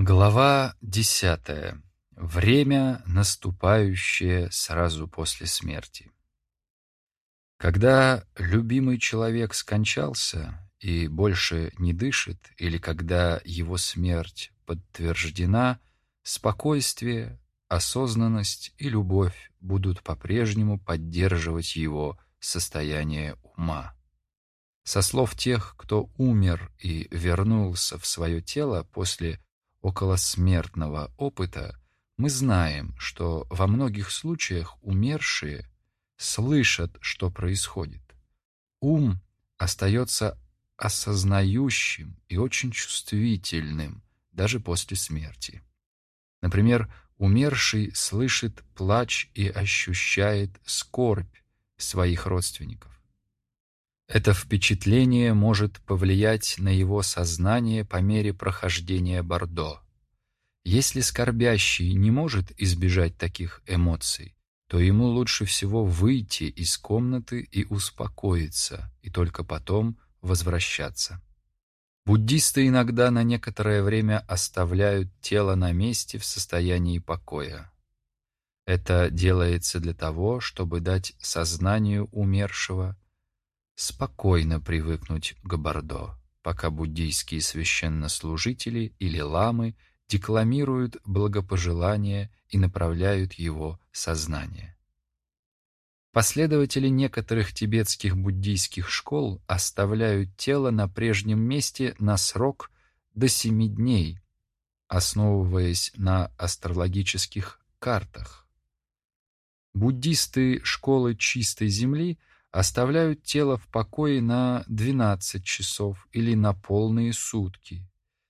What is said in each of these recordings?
Глава десятая. Время, наступающее сразу после смерти. Когда любимый человек скончался и больше не дышит, или когда его смерть подтверждена, спокойствие, осознанность и любовь будут по-прежнему поддерживать его состояние ума. Со слов тех, кто умер и вернулся в свое тело после околосмертного опыта, мы знаем, что во многих случаях умершие слышат, что происходит. Ум остается осознающим и очень чувствительным даже после смерти. Например, умерший слышит плач и ощущает скорбь своих родственников. Это впечатление может повлиять на его сознание по мере прохождения Бордо. Если скорбящий не может избежать таких эмоций, то ему лучше всего выйти из комнаты и успокоиться, и только потом возвращаться. Буддисты иногда на некоторое время оставляют тело на месте в состоянии покоя. Это делается для того, чтобы дать сознанию умершего – спокойно привыкнуть к Бордо, пока буддийские священнослужители или ламы декламируют благопожелания и направляют его сознание. Последователи некоторых тибетских буддийских школ оставляют тело на прежнем месте на срок до семи дней, основываясь на астрологических картах. Буддисты школы чистой земли оставляют тело в покое на 12 часов или на полные сутки.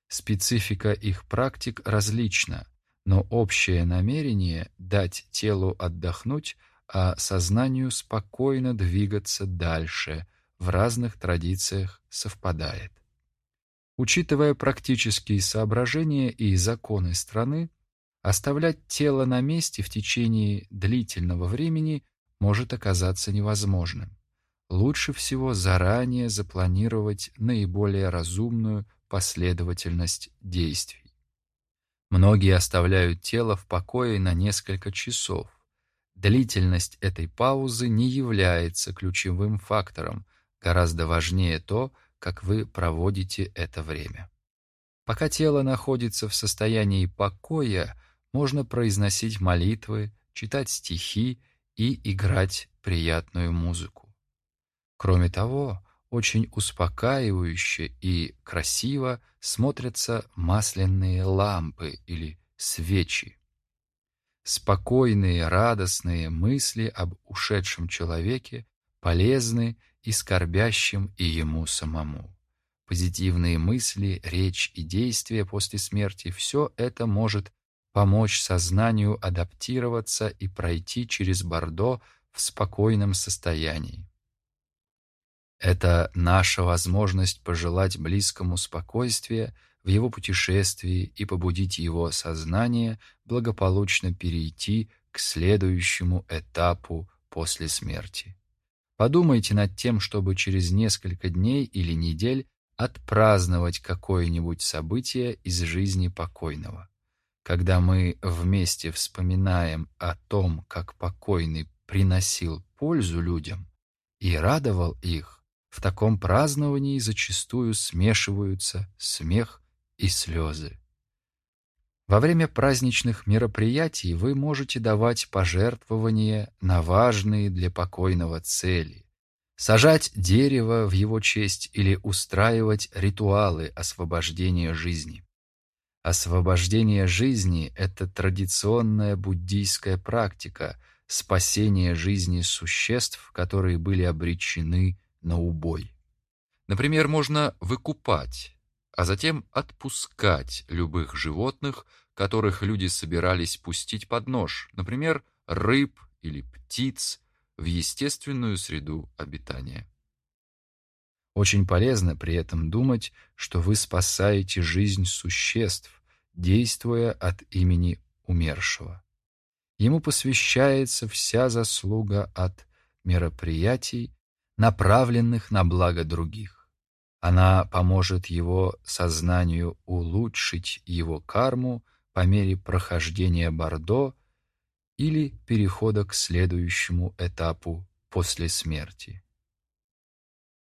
Специфика их практик различна, но общее намерение дать телу отдохнуть, а сознанию спокойно двигаться дальше в разных традициях совпадает. Учитывая практические соображения и законы страны, оставлять тело на месте в течение длительного времени может оказаться невозможным. Лучше всего заранее запланировать наиболее разумную последовательность действий. Многие оставляют тело в покое на несколько часов. Длительность этой паузы не является ключевым фактором, гораздо важнее то, как вы проводите это время. Пока тело находится в состоянии покоя, можно произносить молитвы, читать стихи и играть приятную музыку. Кроме того, очень успокаивающе и красиво смотрятся масляные лампы или свечи. Спокойные, радостные мысли об ушедшем человеке полезны и скорбящим, и ему самому. Позитивные мысли, речь и действия после смерти – все это может помочь сознанию адаптироваться и пройти через Бордо в спокойном состоянии. Это наша возможность пожелать близкому спокойствия в его путешествии и побудить его сознание благополучно перейти к следующему этапу после смерти. Подумайте над тем, чтобы через несколько дней или недель отпраздновать какое-нибудь событие из жизни покойного. Когда мы вместе вспоминаем о том, как покойный приносил пользу людям и радовал их, в таком праздновании зачастую смешиваются смех и слезы. Во время праздничных мероприятий вы можете давать пожертвования на важные для покойного цели, сажать дерево в его честь или устраивать ритуалы освобождения жизни. Освобождение жизни – это традиционная буддийская практика спасения жизни существ, которые были обречены на убой. Например, можно выкупать, а затем отпускать любых животных, которых люди собирались пустить под нож, например, рыб или птиц, в естественную среду обитания. Очень полезно при этом думать, что вы спасаете жизнь существ, действуя от имени умершего. Ему посвящается вся заслуга от мероприятий, направленных на благо других. Она поможет его сознанию улучшить его карму по мере прохождения Бордо или перехода к следующему этапу после смерти.